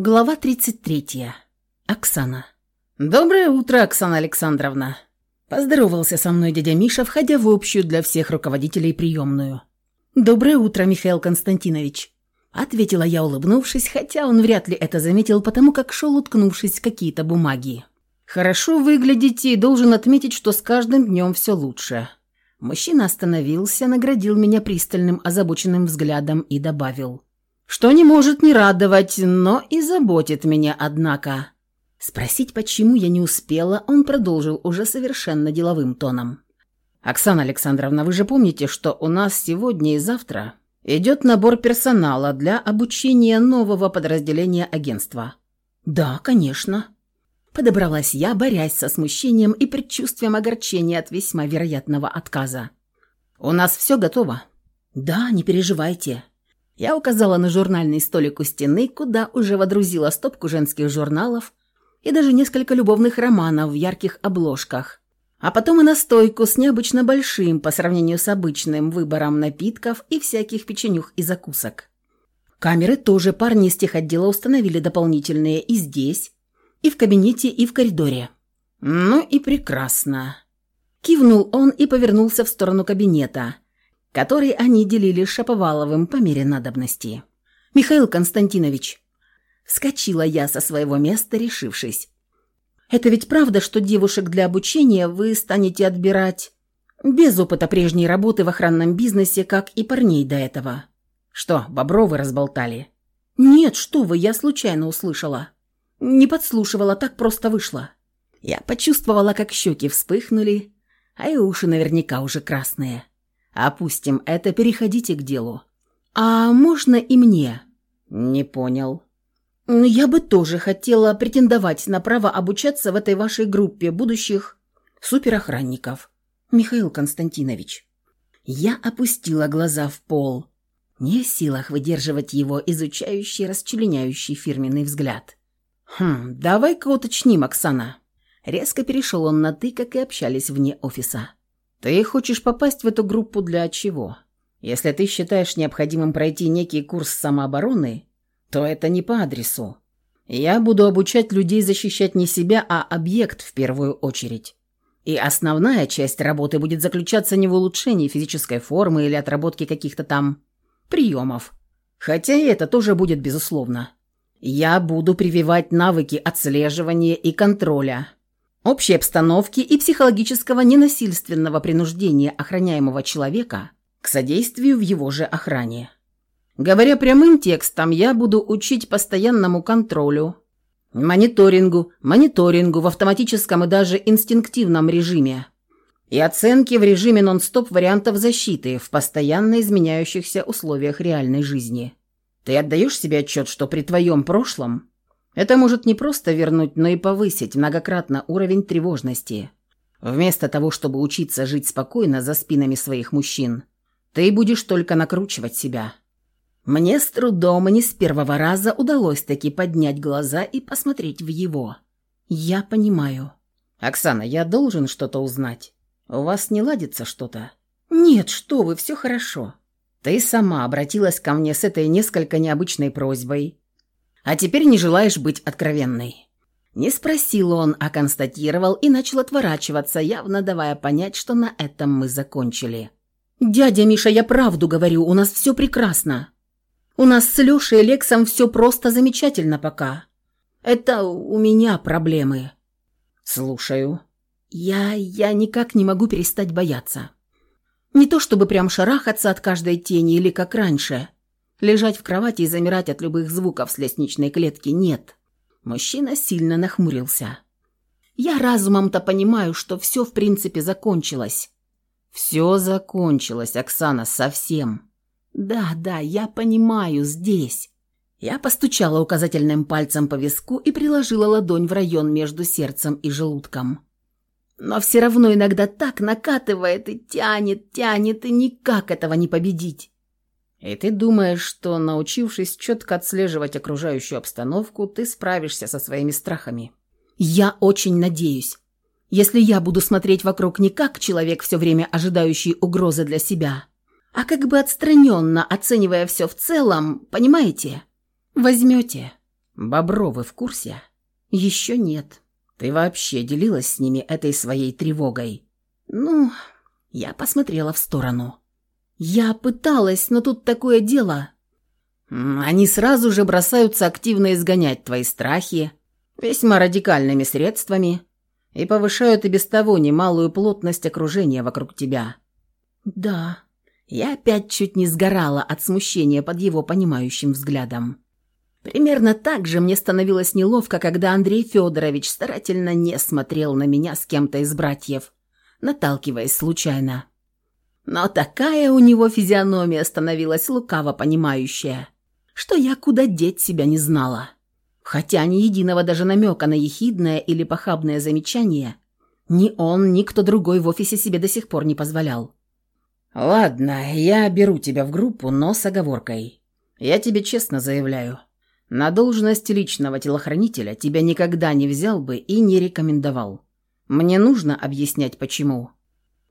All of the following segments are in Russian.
Глава 33. Оксана. «Доброе утро, Оксана Александровна!» Поздоровался со мной дядя Миша, входя в общую для всех руководителей приемную. «Доброе утро, Михаил Константинович!» Ответила я, улыбнувшись, хотя он вряд ли это заметил, потому как шел, уткнувшись в какие-то бумаги. «Хорошо выглядите и должен отметить, что с каждым днем все лучше». Мужчина остановился, наградил меня пристальным озабоченным взглядом и добавил. «Что не может не радовать, но и заботит меня, однако». Спросить, почему я не успела, он продолжил уже совершенно деловым тоном. «Оксана Александровна, вы же помните, что у нас сегодня и завтра идет набор персонала для обучения нового подразделения агентства?» «Да, конечно». Подобралась я, борясь со смущением и предчувствием огорчения от весьма вероятного отказа. «У нас все готово?» «Да, не переживайте». Я указала на журнальный столик у стены, куда уже водрузила стопку женских журналов и даже несколько любовных романов в ярких обложках. А потом и на стойку с необычно большим по сравнению с обычным выбором напитков и всяких печенюх и закусок. Камеры тоже парни из тех отдела установили дополнительные и здесь, и в кабинете, и в коридоре. «Ну и прекрасно!» Кивнул он и повернулся в сторону кабинета, который они делили с Шаповаловым по мере надобности. «Михаил Константинович!» Вскочила я со своего места, решившись. «Это ведь правда, что девушек для обучения вы станете отбирать без опыта прежней работы в охранном бизнесе, как и парней до этого?» «Что, Бобровы разболтали?» «Нет, что вы, я случайно услышала». Не подслушивала, так просто вышло. Я почувствовала, как щеки вспыхнули, а и уши наверняка уже красные. Опустим это, переходите к делу. А можно и мне? Не понял. Я бы тоже хотела претендовать на право обучаться в этой вашей группе будущих суперохранников. Михаил Константинович. Я опустила глаза в пол, не в силах выдерживать его изучающий, расчленяющий фирменный взгляд. «Хм, давай-ка уточним, Оксана». Резко перешел он на «ты», как и общались вне офиса. «Ты хочешь попасть в эту группу для чего? Если ты считаешь необходимым пройти некий курс самообороны, то это не по адресу. Я буду обучать людей защищать не себя, а объект в первую очередь. И основная часть работы будет заключаться не в улучшении физической формы или отработке каких-то там приемов. Хотя и это тоже будет безусловно. Я буду прививать навыки отслеживания и контроля, общей обстановки и психологического ненасильственного принуждения охраняемого человека к содействию в его же охране. Говоря прямым текстом, я буду учить постоянному контролю, мониторингу, мониторингу в автоматическом и даже инстинктивном режиме и оценке в режиме нон-стоп вариантов защиты в постоянно изменяющихся условиях реальной жизни. Ты отдаешь себе отчет, что при твоем прошлом это может не просто вернуть, но и повысить многократно уровень тревожности. Вместо того, чтобы учиться жить спокойно за спинами своих мужчин, ты будешь только накручивать себя. Мне с трудом и не с первого раза удалось таки поднять глаза и посмотреть в его. Я понимаю. «Оксана, я должен что-то узнать. У вас не ладится что-то?» «Нет, что вы, все хорошо. Ты сама обратилась ко мне с этой несколько необычной просьбой, а теперь не желаешь быть откровенной». Не спросил он, а констатировал и начал отворачиваться, явно давая понять, что на этом мы закончили. «Дядя Миша, я правду говорю, у нас все прекрасно. У нас с Лешей и Лексом все просто замечательно пока. Это у меня проблемы». «Слушаю». «Я... я никак не могу перестать бояться». Не то чтобы прям шарахаться от каждой тени или как раньше. Лежать в кровати и замирать от любых звуков с лестничной клетки нет. Мужчина сильно нахмурился. Я разумом-то понимаю, что все в принципе закончилось. Все закончилось, Оксана, совсем. Да, да, я понимаю, здесь. Я постучала указательным пальцем по виску и приложила ладонь в район между сердцем и желудком. Но все равно иногда так накатывает и тянет, тянет, и никак этого не победить. И ты думаешь, что, научившись четко отслеживать окружающую обстановку, ты справишься со своими страхами? Я очень надеюсь. Если я буду смотреть вокруг не как человек, все время ожидающий угрозы для себя, а как бы отстраненно оценивая все в целом, понимаете? Возьмете. Бобровы в курсе? Еще нет. Ты вообще делилась с ними этой своей тревогой? Ну, я посмотрела в сторону. Я пыталась, но тут такое дело. Они сразу же бросаются активно изгонять твои страхи весьма радикальными средствами и повышают и без того немалую плотность окружения вокруг тебя. Да, я опять чуть не сгорала от смущения под его понимающим взглядом. Примерно так же мне становилось неловко, когда Андрей Федорович старательно не смотрел на меня с кем-то из братьев, наталкиваясь случайно. Но такая у него физиономия становилась лукаво понимающая, что я куда деть себя не знала. Хотя ни единого даже намека на ехидное или похабное замечание ни он, ни кто другой в офисе себе до сих пор не позволял. «Ладно, я беру тебя в группу, но с оговоркой. Я тебе честно заявляю, на должность личного телохранителя тебя никогда не взял бы и не рекомендовал. Мне нужно объяснять, почему».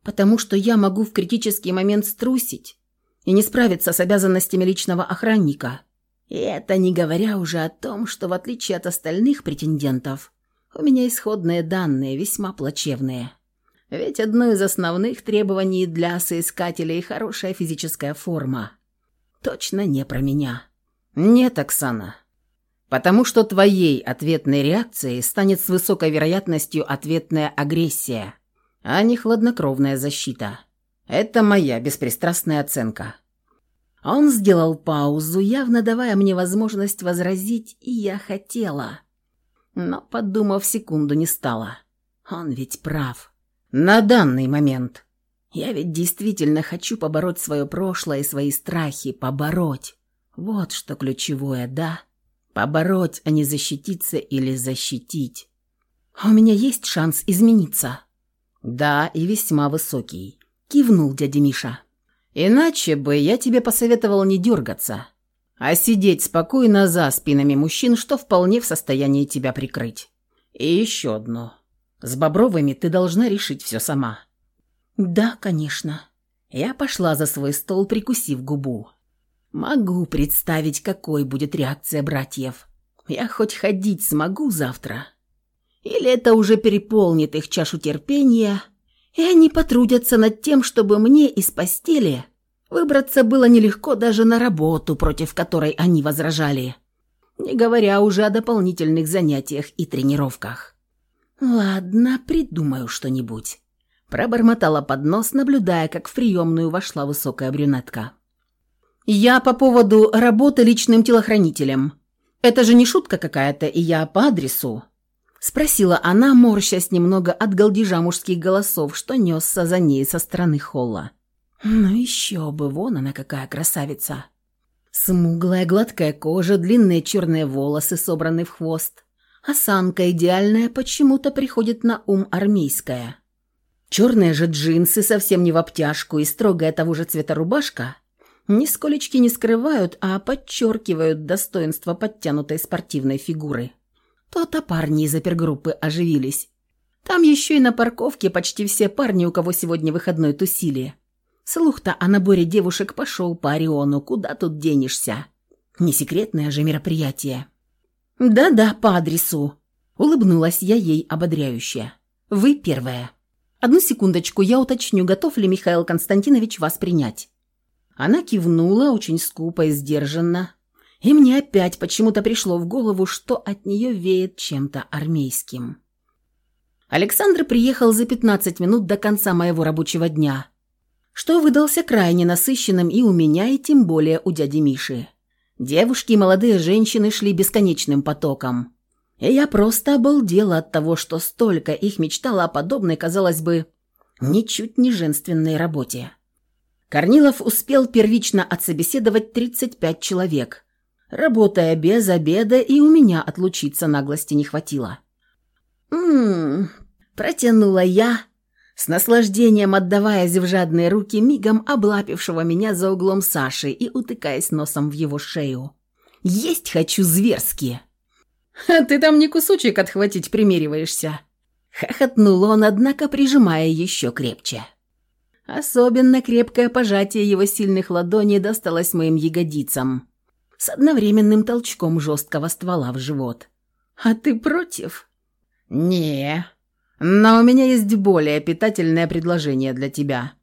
«Потому что я могу в критический момент струсить и не справиться с обязанностями личного охранника. И это не говоря уже о том, что в отличие от остальных претендентов, у меня исходные данные весьма плачевные». Ведь одно из основных требований для соискателей – хорошая физическая форма. Точно не про меня. Нет, Оксана. Потому что твоей ответной реакцией станет с высокой вероятностью ответная агрессия, а не хладнокровная защита. Это моя беспристрастная оценка. Он сделал паузу, явно давая мне возможность возразить, и я хотела. Но, подумав секунду, не стала. Он ведь прав. На данный момент. Я ведь действительно хочу побороть свое прошлое и свои страхи, побороть. Вот что ключевое, да? Побороть, а не защититься или защитить. А у меня есть шанс измениться. Да, и весьма высокий. Кивнул дядя Миша. Иначе бы я тебе посоветовал не дергаться, а сидеть спокойно за спинами мужчин, что вполне в состоянии тебя прикрыть. И еще одно. С Бобровыми ты должна решить все сама». «Да, конечно». Я пошла за свой стол, прикусив губу. «Могу представить, какой будет реакция братьев. Я хоть ходить смогу завтра. Или это уже переполнит их чашу терпения, и они потрудятся над тем, чтобы мне из постели выбраться было нелегко даже на работу, против которой они возражали, не говоря уже о дополнительных занятиях и тренировках». «Ладно, придумаю что-нибудь». Пробормотала под нос, наблюдая, как в приемную вошла высокая брюнетка. «Я по поводу работы личным телохранителем. Это же не шутка какая-то, и я по адресу?» Спросила она, морщась немного от галдежа мужских голосов, что несся за ней со стороны холла. «Ну еще бы, вон она какая красавица!» Смуглая гладкая кожа, длинные черные волосы, собранные в хвост. Осанка идеальная почему-то приходит на ум армейская. Черные же джинсы, совсем не в обтяжку, и строгая того же цвета рубашка нисколечки не скрывают, а подчеркивают достоинство подтянутой спортивной фигуры. То-то парни из опергруппы оживились. Там еще и на парковке почти все парни, у кого сегодня выходной тусили. Слух-то о наборе девушек пошел по Ориону, куда тут денешься? Не секретное же мероприятие. «Да-да, по адресу», — улыбнулась я ей ободряюще. «Вы первая. Одну секундочку, я уточню, готов ли Михаил Константинович вас принять». Она кивнула очень скупо и сдержанно, и мне опять почему-то пришло в голову, что от нее веет чем-то армейским. Александр приехал за 15 минут до конца моего рабочего дня, что выдался крайне насыщенным и у меня, и тем более у дяди Миши. Девушки и молодые женщины шли бесконечным потоком. И я просто обалдела от того, что столько их мечтало о подобной, казалось бы, ничуть не женственной работе. Корнилов успел первично отсобеседовать 35 человек, работая без обеда, и у меня отлучиться наглости не хватило. «М-м-м», протянула я, с наслаждением отдаваясь в жадные руки мигом облапившего меня за углом Саши и утыкаясь носом в его шею. «Есть хочу зверски!» «А ты там не кусочек отхватить примериваешься!» Хохотнул он, однако прижимая еще крепче. Особенно крепкое пожатие его сильных ладоней досталось моим ягодицам, с одновременным толчком жесткого ствола в живот. «А ты против?» «Не, но у меня есть более питательное предложение для тебя.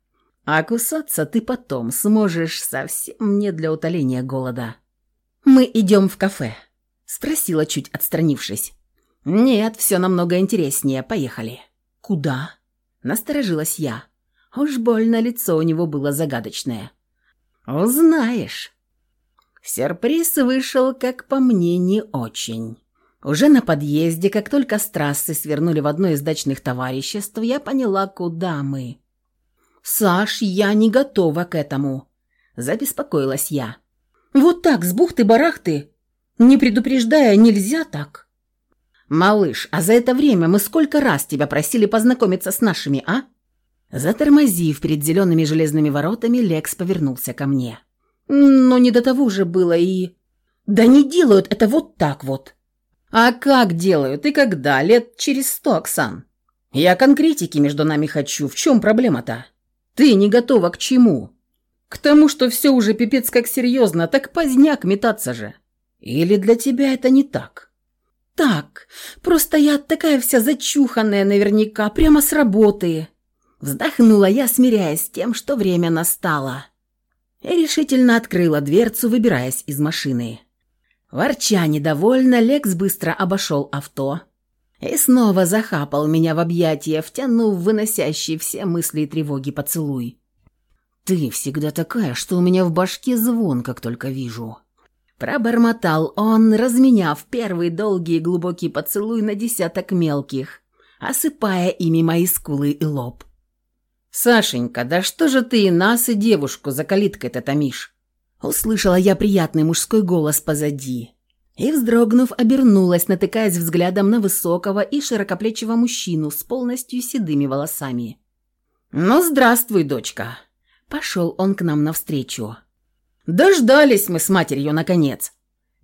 А кусаться ты потом сможешь совсем не для утоления голода». «Мы идем в кафе?» – спросила, чуть отстранившись. «Нет, все намного интереснее. Поехали». «Куда?» – насторожилась я. Уж больно лицо у него было загадочное. «Узнаешь». Сюрприз вышел, как по мне, не очень. Уже на подъезде, как только с трассы свернули в одно из дачных товариществ, я поняла, куда мы. «Саш, я не готова к этому», – забеспокоилась я. «Вот так, с бухты-барахты, не предупреждая, нельзя так». «Малыш, а за это время мы сколько раз тебя просили познакомиться с нашими, а?» Затормозив перед зелеными железными воротами, Лекс повернулся ко мне. «Но не до того же было и...» «Да не делают это вот так вот!» «А как делают и когда? Лет через сто, Оксан. Я конкретики между нами хочу. В чем проблема-то? Ты не готова к чему? К тому, что все уже пипец как серьезно, так поздняк метаться же. Или для тебя это не так?» «Так, просто я такая вся зачуханная наверняка, прямо с работы». Вздохнула я, смиряясь с тем, что время настало. И решительно открыла дверцу, выбираясь из машины. Ворча недовольно, Лекс быстро обошел авто и снова захапал меня в объятия, втянув выносящий все мысли и тревоги поцелуй. «Ты всегда такая, что у меня в башке звон, как только вижу». Пробормотал он, разменяв первый долгий и глубокий поцелуй на десяток мелких, осыпая ими мои скулы и лоб. «Сашенька, да что же ты и нас, и девушку за калиткой-то томишь?» Услышала я приятный мужской голос позади. И, вздрогнув, обернулась, натыкаясь взглядом на высокого и широкоплечего мужчину с полностью седыми волосами. «Ну, здравствуй, дочка!» Пошел он к нам навстречу. «Дождались мы с матерью, наконец.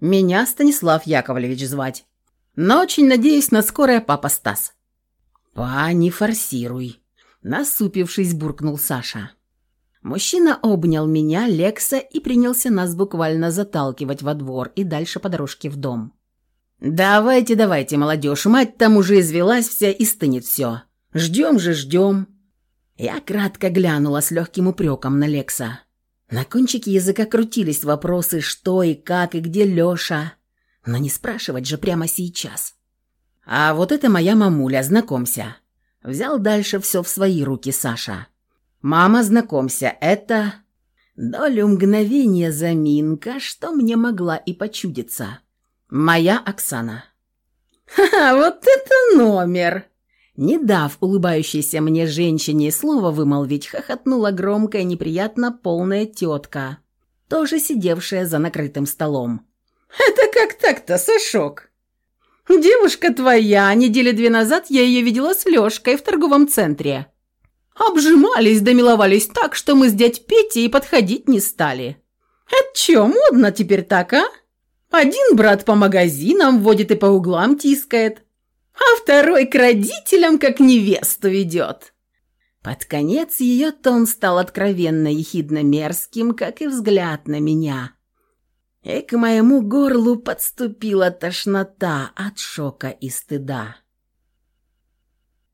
Меня Станислав Яковлевич звать. Но очень надеюсь на скорое папа Стас». «Па, не форсируй!» Насупившись, буркнул Саша. Мужчина обнял меня, Лекса, и принялся нас буквально заталкивать во двор и дальше по дорожке в дом. «Давайте, давайте, молодежь, мать там уже извелась вся и стынет все. Ждем же, ждем». Я кратко глянула с легким упреком на Лекса. На кончике языка крутились вопросы, что и как, и где Леша. Но не спрашивать же прямо сейчас. «А вот это моя мамуля, знакомься». Взял дальше все в свои руки Саша. «Мама, знакомься, это...» Долю мгновения заминка, что мне могла и почудиться. «Моя Оксана». «Ха-ха, вот это номер!» Не дав улыбающейся мне женщине слова вымолвить, хохотнула громкая, неприятно полная тетка, тоже сидевшая за накрытым столом. «Это как так-то, Сашок?» «Девушка твоя, недели две назад я ее видела с Лешкой в торговом центре. Обжимались да миловались так, что мы с дядь Петей подходить не стали. Это чё, модно теперь так, а? Один брат по магазинам водит и по углам тискает, а второй к родителям как невесту ведет. Под конец ее тон стал откровенно ехидно мерзким, как и взгляд на меня. И к моему горлу подступила тошнота от шока и стыда.